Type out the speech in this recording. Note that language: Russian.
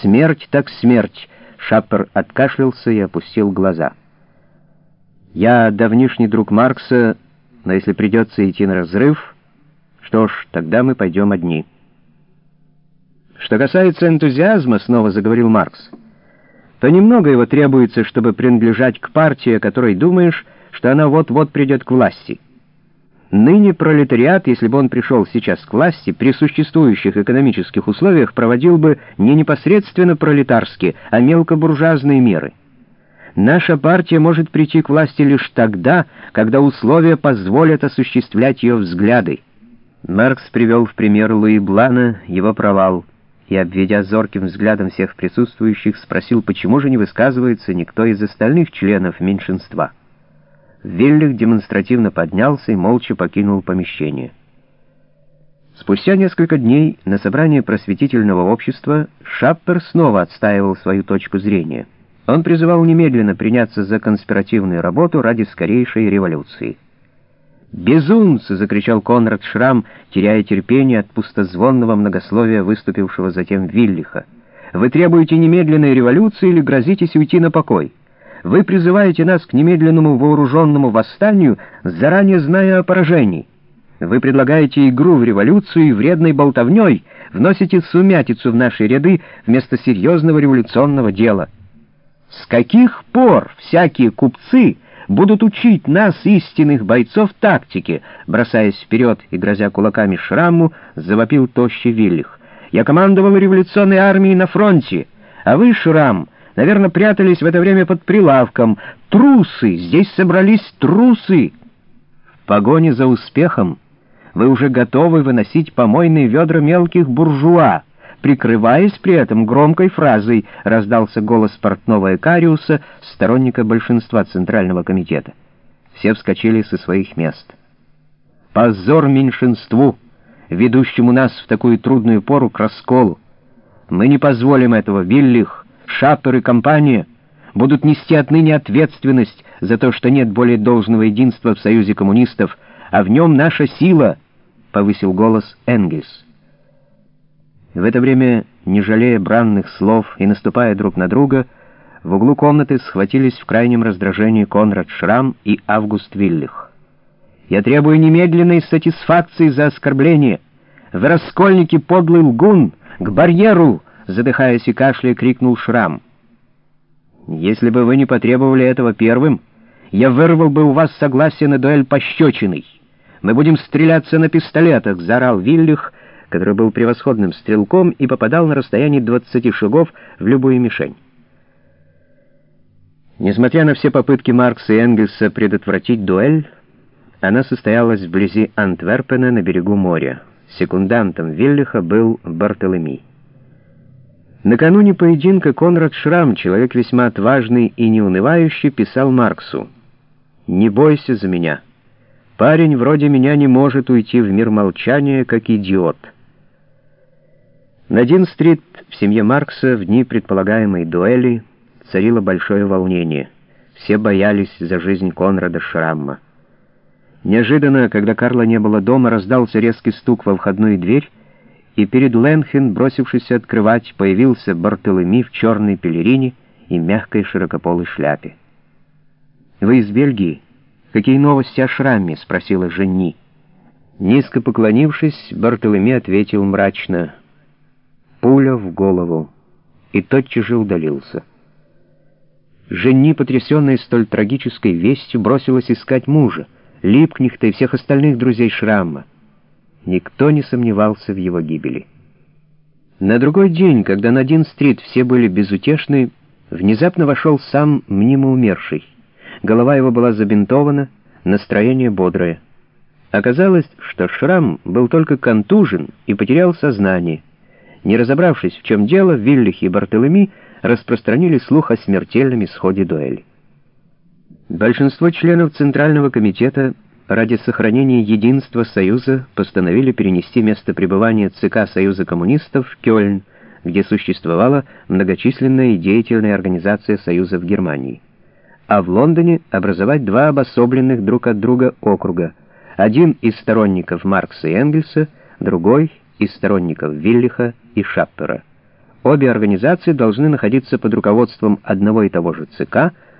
Смерть так смерть. Шаппер откашлялся и опустил глаза. Я давнишний друг Маркса, но если придется идти на разрыв, что ж, тогда мы пойдем одни. Что касается энтузиазма, снова заговорил Маркс, то немного его требуется, чтобы принадлежать к партии, о которой думаешь, что она вот-вот придет к власти. Ныне пролетариат, если бы он пришел сейчас к власти, при существующих экономических условиях проводил бы не непосредственно пролетарские, а мелкобуржуазные меры. Наша партия может прийти к власти лишь тогда, когда условия позволят осуществлять ее взгляды. Маркс привел в пример Луи Блана его провал и, обведя зорким взглядом всех присутствующих, спросил, почему же не высказывается никто из остальных членов меньшинства. Виллих демонстративно поднялся и молча покинул помещение. Спустя несколько дней на собрании просветительного общества Шаппер снова отстаивал свою точку зрения. Он призывал немедленно приняться за конспиративную работу ради скорейшей революции. «Безумцы!» — закричал Конрад Шрам, теряя терпение от пустозвонного многословия выступившего затем Виллиха. «Вы требуете немедленной революции или грозитесь уйти на покой?» Вы призываете нас к немедленному вооруженному восстанию, заранее зная о поражении. Вы предлагаете игру в революцию и вредной болтовней, вносите сумятицу в наши ряды вместо серьезного революционного дела. С каких пор всякие купцы будут учить нас, истинных бойцов, тактике, бросаясь вперед и грозя кулаками шраму, завопил тощий Виллих. Я командовал революционной армией на фронте, а вы, Шрам, — Наверное, прятались в это время под прилавком. Трусы! Здесь собрались трусы! В погоне за успехом вы уже готовы выносить помойные ведра мелких буржуа, прикрываясь при этом громкой фразой, раздался голос портного Экариуса, сторонника большинства Центрального комитета. Все вскочили со своих мест. «Позор меньшинству, ведущему нас в такую трудную пору к расколу! Мы не позволим этого, Виллих!» Шаппер и компания будут нести отныне ответственность за то, что нет более должного единства в Союзе коммунистов, а в нем наша сила, — повысил голос Энгельс. В это время, не жалея бранных слов и наступая друг на друга, в углу комнаты схватились в крайнем раздражении Конрад Шрам и Август Виллих. «Я требую немедленной сатисфакции за оскорбление! Вы раскольники подлый лгун! К барьеру!» Задыхаясь и кашляя, крикнул Шрам. «Если бы вы не потребовали этого первым, я вырвал бы у вас согласие на дуэль пощечиной. Мы будем стреляться на пистолетах», — заорал Виллих, который был превосходным стрелком и попадал на расстоянии 20 шагов в любую мишень. Несмотря на все попытки Маркса и Энгельса предотвратить дуэль, она состоялась вблизи Антверпена на берегу моря. Секундантом Виллиха был Бартолеми. Накануне поединка Конрад Шрам, человек весьма отважный и неунывающий, писал Марксу «Не бойся за меня. Парень вроде меня не может уйти в мир молчания, как идиот». На Дин-стрит в семье Маркса в дни предполагаемой дуэли царило большое волнение. Все боялись за жизнь Конрада Шрамма. Неожиданно, когда Карла не было дома, раздался резкий стук во входную дверь, и перед Ленхен, бросившись открывать, появился Бартолеми в черной пелерине и мягкой широкополой шляпе. «Вы из Бельгии? Какие новости о шраме?» — спросила Женни. Низко поклонившись, Бартолеми ответил мрачно. «Пуля в голову». И тотчас же удалился. Женни, потрясенная столь трагической вестью, бросилась искать мужа, Липкнихта и всех остальных друзей Шрамма. Никто не сомневался в его гибели. На другой день, когда на Дин-стрит все были безутешны, внезапно вошел сам мнимо умерший. Голова его была забинтована, настроение бодрое. Оказалось, что Шрам был только контужен и потерял сознание. Не разобравшись, в чем дело, Виллих и Бартолеми распространили слух о смертельном исходе дуэли. Большинство членов Центрального комитета ради сохранения единства Союза постановили перенести место пребывания ЦК Союза коммунистов в Кёльн, где существовала многочисленная и деятельная организация Союза в Германии, а в Лондоне образовать два обособленных друг от друга округа, один из сторонников Маркса и Энгельса, другой из сторонников Виллиха и Шаппера. Обе организации должны находиться под руководством одного и того же ЦК,